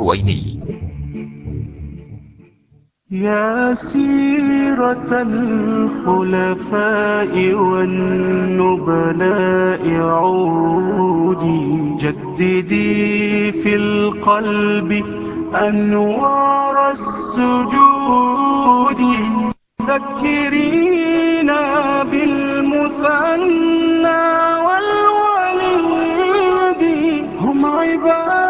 الحويني يا سيرة الخلفاء والنبلاء عودي جددي في القلب أنوار السجود۔ ذكرينا بالمثنى والوليد هم عباد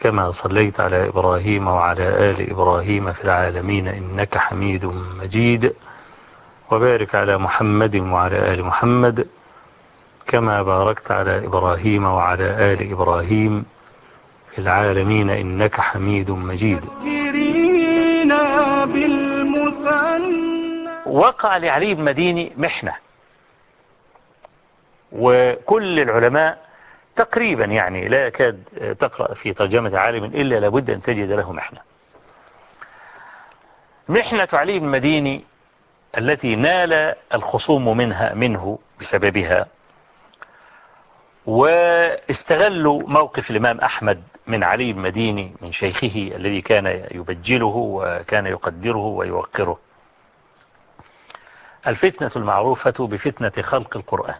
كما صليت على إبراهيم وعلى آل إبراهيم في العالمين إنك حميد مجيد. وبارك على محمد وعلى آل محمد كما باركت على إبراهيم وعلى آل إبراهيم في العالمين إنك حميد مجيد. وقع لعلي بن مديني محنة وكل العلماء تقريبا يعني لا يكاد تقرأ في ترجمة عالم إلا لابد أن تجد له محنة محنة علي بن مديني التي نال الخصوم منها منه بسببها واستغلوا موقف الإمام أحمد من علي بن مديني من شيخه الذي كان يبجله وكان يقدره ويوقره. الفتنة المعروفة بفتنة خلق القرآن.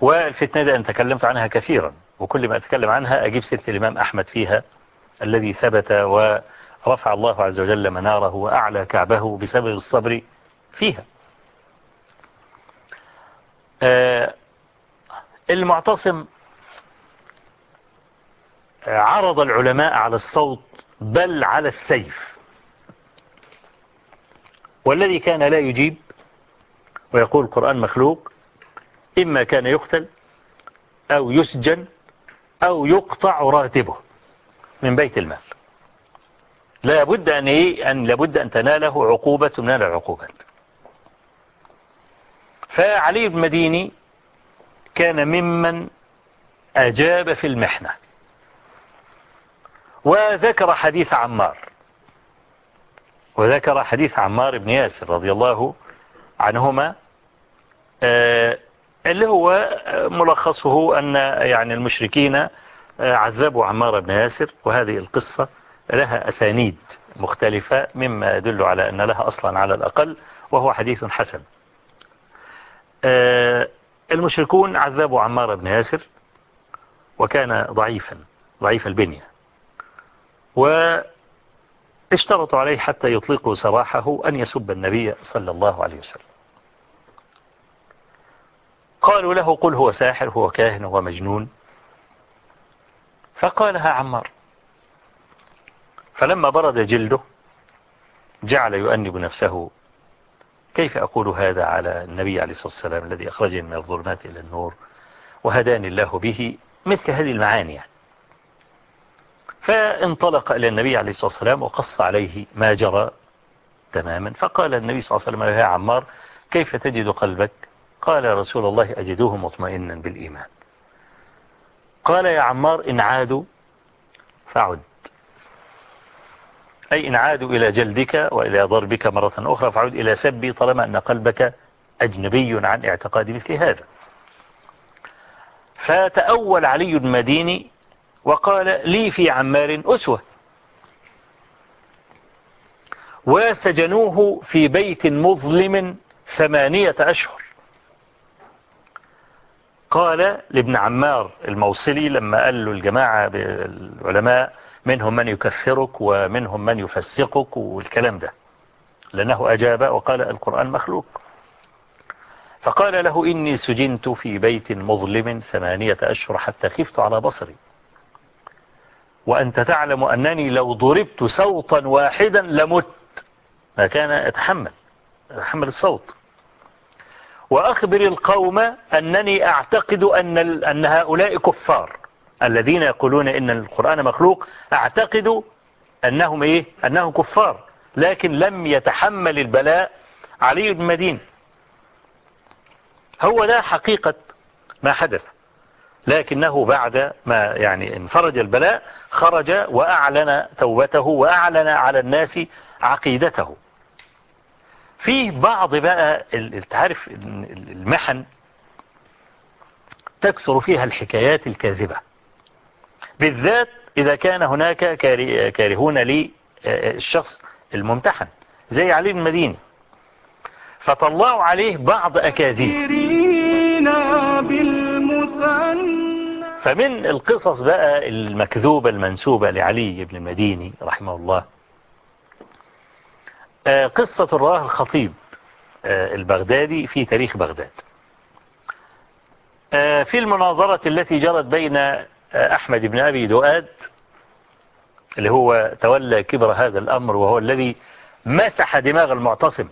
والفتنة دي أنا تكلمت عنها كثيرا وكل ما أتكلم عنها أجيب سيرة الإمام أحمد فيها الذي ثبت ورفع الله عز وجل مناره وأعلى كعبه بسبب الصبر فيها. آه، المعتصم عرض العلماء على الصوت بل على السيف. والذي كان لا يجيب ويقول القرآن مخلوق إما كان يقتل أو يسجن أو يقطع راتبه من بيت المال. لا بد أن, إيه؟ أن لابد أن تناله عقوبة من العقوبات. فعلي بن مديني كان ممن أجاب في المحنة. وذكر حديث عمار. وذكر حديث عمار بن ياسر رضي الله عنهما آه، اللي هو آه، ملخصه أن آه، يعني المشركين آه، عذبوا عمار بن ياسر وهذه القصة لها أسانيد مختلفة مما يدل على أن لها أصلا على الأقل وهو حديث حسن. المشركون عذبوا عمار بن ياسر وكان ضعيفا ضعيف البنية واشترطوا عليه حتى يطلقوا سراحه أن يسب النبي صلى الله عليه وسلم. قالوا له قل هو ساحر هو كاهن هو مجنون. فقالها عمار. فلما برد جلده جعل يؤنب نفسه. كيف أقول هذا على النبي عليه الصلاة والسلام الذي أخرجني من الظلمات إلى النور وهداني الله به مثل هذه المعاني يعني؟ فانطلق إلى النبي عليه الصلاة والسلام وقص عليه ما جرى تماما. فقال النبي صلى الله عليه وسلم يا عمار كيف تجد قلبك؟ قال يا رسول الله أجدوه مطمئنا بالإيمان. قال يا عمار إن عادوا فعد. أي إن عادوا إلى جلدك وإلى ضربك مرة أخرى فعد إلى سبي طالما أن قلبك أجنبي عن اعتقاد مثل هذا. فتأول علي المديني وقال لي في عمار أسوة. وسجنوه في بيت مظلم ثمانية أشهر. قال لابن عمار الموصلي لما قال له الجماعة العلماء منهم من يكفرك ومنهم من يفسقك والكلام ده. لأنه أجاب وقال القرآن مخلوق. فقال له إني سجنت في بيت مظلم ثمانية أشهر حتى خفت على بصري. وأنت تعلم أنني لو ضربت صوتا واحدا لمت. ما كان أتحمل أتحمل الصوت. وأخبر القوم أنني أعتقد أن, أن هؤلاء كفار الذين يقولون إن القرآن مخلوق أعتقد أنهم, إيه؟ أنهم كفار. لكن لم يتحمل البلاء علي بن مدين. هو ده حقيقة ما حدث لكنه بعد ما يعني انفرج البلاء خرج وأعلن توبته وأعلن على الناس عقيدته. في بعض بقى التعارف المحن تكثر فيها الحكايات الكاذبة. بالذات إذا كان هناك كارهون للشخص الممتحن زي علي المديني فطلعوا عليه بعض أكاذيب. فمن القصص بقى المكذوبة المنسوبة لعلي بن المديني رحمه الله آه، قصة رواه الخطيب آه، البغدادي في تاريخ بغداد. آه، في المناظرة التي جرت بين أحمد بن أبي دؤاد اللي هو تولى كبر هذا الأمر وهو الذي مسح دماغ المعتصم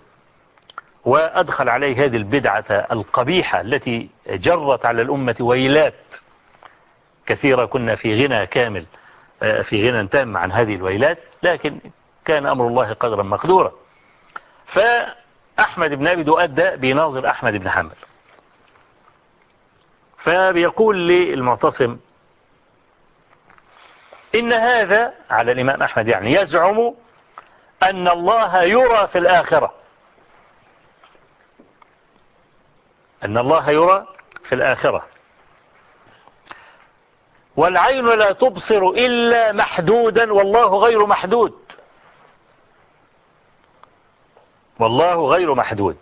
وأدخل عليه هذه البدعة القبيحة التي جرت على الأمة ويلات كثيرة. كنا في غنى كامل في غنى تام عن هذه الويلات لكن كان أمر الله قدرا مقدورا. فأحمد بن أبي دؤاد ده بيناظر أحمد بن حنبل. فبيقول للمعتصم إن هذا على الإمام أحمد يعني يزعم أن الله يرى في الآخرة. أن الله يرى في الآخرة. والعين لا تبصر إلا محدودا والله غير محدود. والله غير محدود.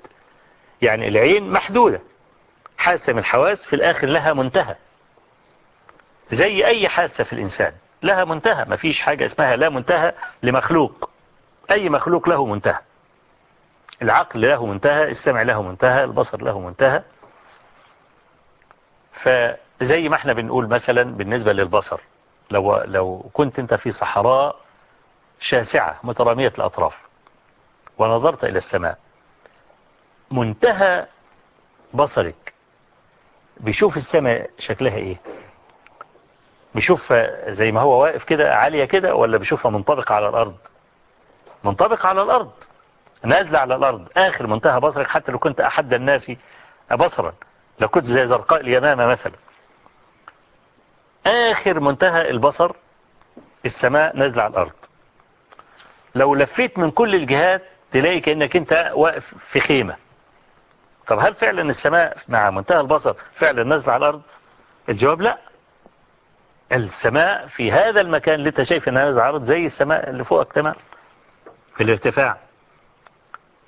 يعني العين محدودة. حاسة من الحواس في الآخر لها منتهى. زي أي حاسة في الإنسان. لها منتهى. ما فيش حاجة اسمها لا منتهى لمخلوق. أي مخلوق له منتهى. العقل له منتهى السمع له منتهى البصر له منتهى. فزي ما إحنا بنقول مثلا بالنسبة للبصر. لو, لو كنت انت في صحراء شاسعة مترامية الأطراف. ونظرت إلى السماء. منتهى بصرك. بيشوف السماء شكلها إيه؟ بيشوف زي ما هو واقف كده عالية كده ولا بيشوفها منطبقة على الأرض؟ منطبقة على الأرض. نازلة على الأرض. آخر منتهى بصرك حتى لو كنت أحد الناس بصرا. لو كنت زي زرقاء اليمامة مثلا. آخر منتهى البصر السماء نازلة على الأرض. لو لفيت من كل الجهات تلاقي كأنك أنت واقف في خيمة. طب هل فعلا السماء مع منتهى البصر فعلا نزل على الأرض؟ الجواب لا. السماء في هذا المكان اللي أنت شايف إنها نازلة عرض زي السماء اللي فوقك تمام في الارتفاع.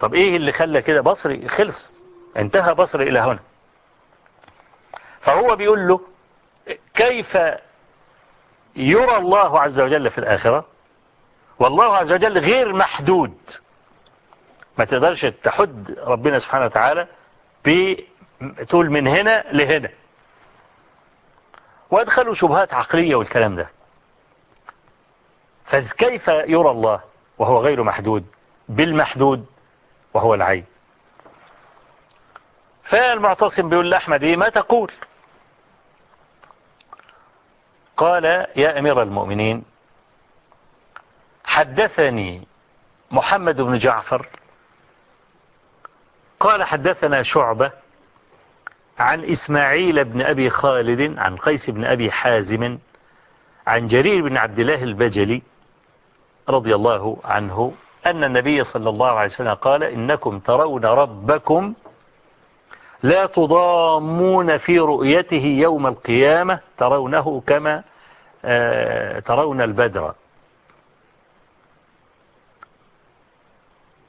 طب إيه اللي خلى كده بصري خلص؟ انتهى بصري إلى هنا. فهو بيقول له كيف يرى الله عز وجل في الآخرة؟ والله عز وجل غير محدود. ما تقدرش تحد ربنا سبحانه وتعالى بتقول من هنا لهنا. وادخلوا شبهات عقلية والكلام ده. فكيف يرى الله وهو غير محدود؟ بالمحدود وهو العين. فالمعتصم بيقول لأحمد إيه؟ ما تقول. قال يا أمير المؤمنين حدثني محمد بن جعفر قال حدثنا شعبة عن إسماعيل بن أبي خالد عن قيس بن أبي حازم عن جرير بن عبد الله البجلي رضي الله عنه أن النبي صلى الله عليه وسلم قال إنكم ترون ربكم لا تضامون في رؤيته يوم القيامة ترونه كما آه، ترون البدر.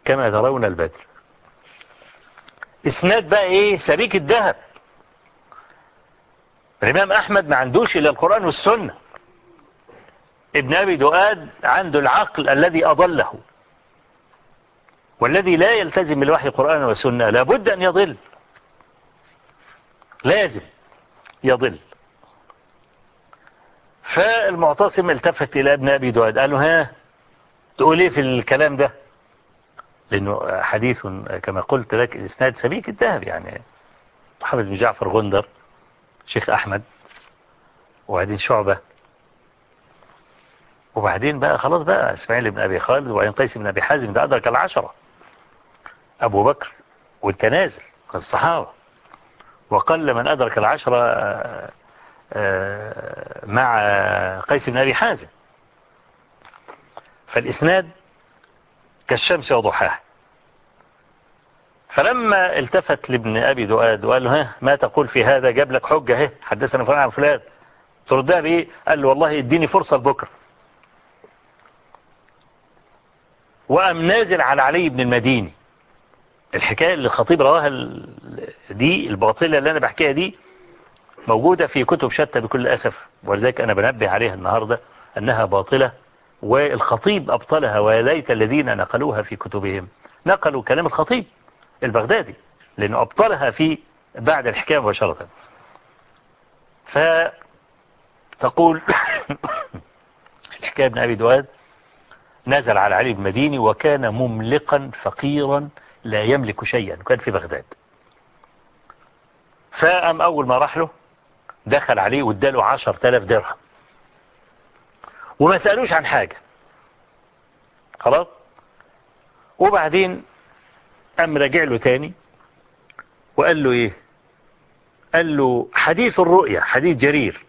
كما ترون البدر. إسناد بقى إيه؟ سبيك الذهب. الإمام أحمد ما عندوش إلا القرآن والسنة. ابن أبي دؤاد عنده العقل الذي أضله. والذي لا يلتزم بالوحي قرآن وسنة لابد أن يضل. لازم يضل. فالمعتصم التفت إلى ابن أبي دؤاد. قال له ها تقول إيه في الكلام ده؟ لأنه حديث كما قلت لك الإسناد سبيك الذهب يعني. محمد بن جعفر غندر شيخ أحمد وبعدين شعبة. وبعدين بقى خلاص بقى إسماعيل بن أبي خالد وبعدين قيس بن أبي حازم ده أدرك العشرة. أبو بكر والتنازل الصحابة. وقل من أدرك العشرة آه، آه، مع قيس بن أبي حازم. فالإسناد كالشمس وضحاها. فلما التفت لابن أبي دؤاد وقال له ها ما تقول في هذا؟ جاب لك حجة ها حدثنا فلان عن فلان. تردها بإيه؟ قال له والله اديني فرصة لبكرة. وقام نازل على علي بن المديني. الحكاية اللي الخطيب رواها دي الباطلة اللي أنا بحكيها دي موجودة في كتب شتى بكل أسف. ولذلك أنا بنبه عليها النهاردة أنها باطلة. والخطيب أبطلها وليت الذين نقلوها في كتبهم. نقلوا كلام الخطيب البغدادي لأنه أبطلها في بعد الحكاية مباشرة. فتقول الحكاية بن أبي دواد نزل على علي المديني وكان مملقا فقيرا لا يملك شيئا كان في بغداد. فأم أول ما راح له دخل عليه واداله عشر تلاف درهم. وما سألوش عن حاجة. خلاص؟ وبعدين قام راجع له تاني وقال له إيه؟ قال له حديث الرؤيا حديث جرير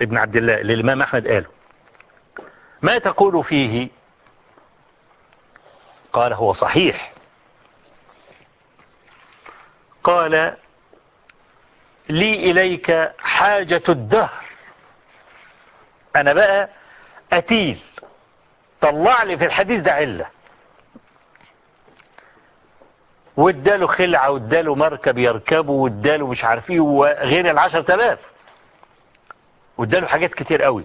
ابن عبد الله اللي الإمام أحمد قاله. ما تقول فيه؟ قال هو صحيح. قال لي إليك حاجة الدهر. أنا بقى قتيل طلع لي في الحديث ده علة. واداله خلعة واداله مركب يركبه واداله مش عارفيه وغير العشر تلاف واداله حاجات كتير قوي.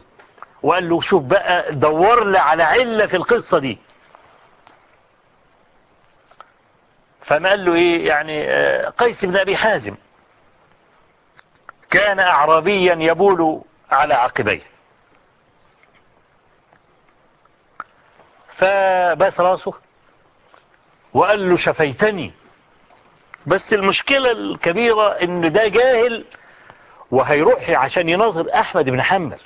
وقال له شوف بقى دور لي على علة في القصة دي. فما قال له إيه يعني آه، قيس بن أبي حازم. كان اعرابيا يبول على عقبيه. فبأس راسه وقال له شفيتني. بس المشكلة الكبيرة إن ده جاهل وهيروح عشان يناظر أحمد بن حنبل.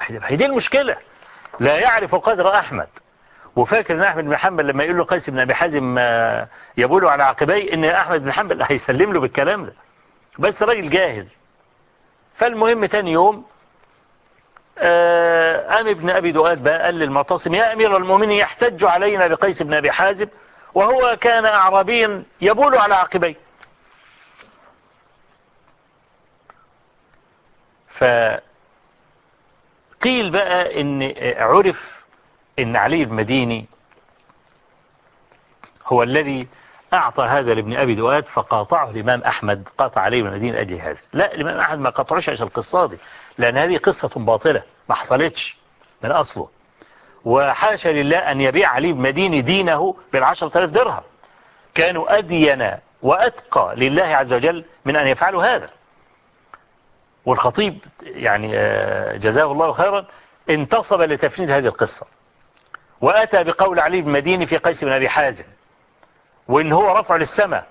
هي دي المشكلة. لا يعرف قدر أحمد. وفاكر إن أحمد بن حنبل لما يقول له قيس بن أبي حازم آه، يبول على عقبيه إن أحمد بن حنبل هيسلم له بالكلام ده. بس راجل جاهل. فالمهم تاني يوم آه، أم ابن أبي دؤاد بقى قال للمعتصم يا أمير المؤمنين يحتج علينا بقيس بن أبي حازم وهو كان أعرابيا يبول على عقبيه. فقيل بقى إن عرف إن علي المديني هو الذي أعطى هذا لابن أبي دواد فقاطعه الإمام أحمد قاطع عليه من المدينة أجل هذا. لا الإمام أحمد ما قاطعش عشان القصة دي لأن هذه قصة باطلة ما حصلتش من أصله. وحاشا لله أن يبيع علي بمدينة دينه بالعشرة آلاف درهم. كانوا أدين وأتقى لله عز وجل من أن يفعلوا هذا. والخطيب يعني آه، جزاه الله خيرا انتصب لتفنيد هذه القصة. وأتى بقول علي بن مديني في قيس بن أبي حازم. وإن هو رفع للسماء.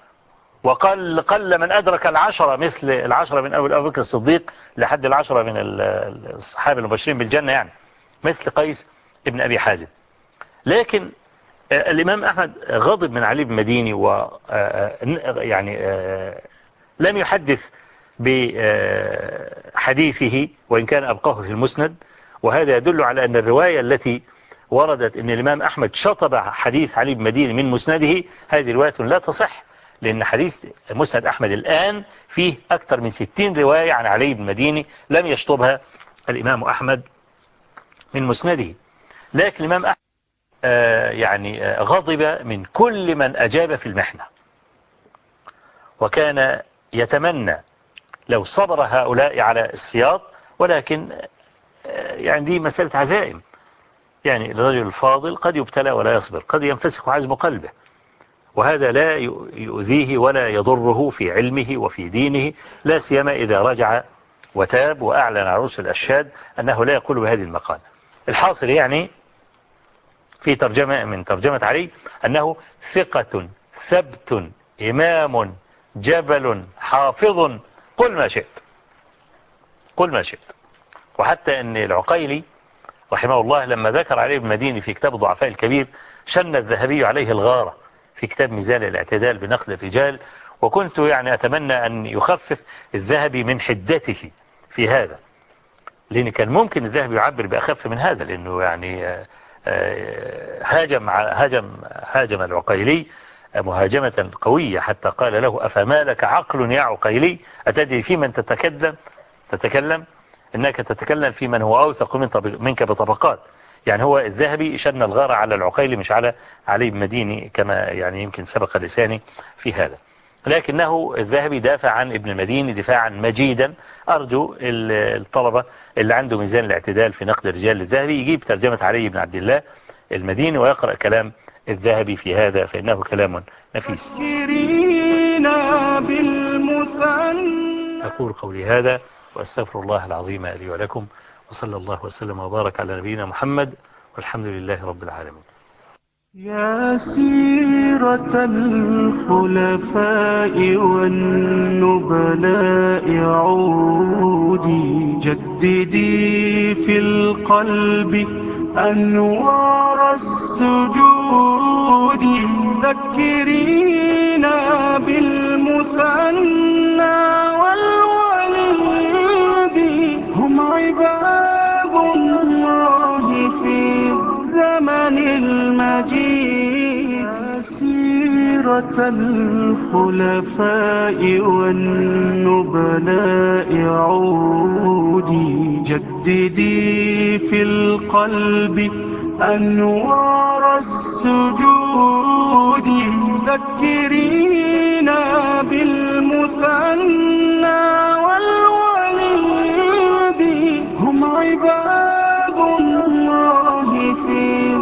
وقال قل من أدرك العشرة مثل العشرة من أول أبو بكر الصديق لحد العشرة من الصحابة المبشرين بالجنة يعني مثل قيس ابن أبي حازم. لكن آه، الإمام أحمد غضب من علي بن مديني و آه، آه، يعني لم يحدث بحديثه وإن كان أبقاه في المسند. وهذا يدل على أن الرواية التي وردت أن الإمام أحمد شطب حديث علي بن مدين من مسنده. هذه رواية لا تصح لأن حديث مسند أحمد الآن فيه أكثر من 60 رواية عن علي بن مدين لم يشطبها الإمام أحمد من مسنده. لكن الإمام أحمد آه، يعني آه، غضب من كل من أجاب في المحنة. وكان يتمنى لو صبر هؤلاء على السياط ولكن آه، يعني دي مسألة عزائم. يعني الرجل الفاضل قد يبتلى ولا يصبر قد ينفسخ عزم قلبه وهذا لا يؤذيه ولا يضره في علمه وفي دينه لا سيما إذا رجع وتاب وأعلن عروس الأشهاد أنه لا يقول بهذه المقالة. الحاصل يعني في ترجمة من ترجمة علي أنه ثقة ثبت إمام جبل حافظ قل ما شئت. قل ما شئت. وحتى أن العقيلي رحمه الله لما ذكر عليه المديني في كتاب ضعفاء الكبير شن الذهبي عليه الغارة في كتاب ميزان الاعتدال بنقل الرجال وكنت يعني أتمنى أن يخفف الذهبي من حدته في هذا. لأن كان ممكن الذهبي يعبر بأخف من هذا لأنه يعني آه، آه، هاجم هاجم هاجم العقيلي آه، مهاجمة قوية حتى قال له أفما لك عقل يا عقيلي؟ أتدري في من تتكلم؟ تتكلم؟ أنك تتكلم في من هو أوثق منك بطبقات. يعني هو الذهبي شن الغارة على العقيل مش على علي بن مديني كما يعني يمكن سبق لساني في هذا. لكنه الذهبي دافع عن ابن المديني دفاعا مجيدا. أرجو الطلبة اللي عنده ميزان الاعتدال في نقد الرجال الذهبي يجيب ترجمة علي بن عبد الله المديني ويقرأ كلام الذهبي في هذا فإنه كلام نفيس. أقول قولي هذا وأستغفر الله العظيم لي ولكم وصلى الله وسلم وبارك على نبينا محمد والحمد لله رب العالمين. يا سيرة الخلفاء والنبلاء عودي جددي في القلب أنوار السجود. ذكرينا بالمثنى الخلفاء والنبلاء عودي جددي في القلب أنوار السجود ذكرينا بالمثنى والوليد هم عباد الله في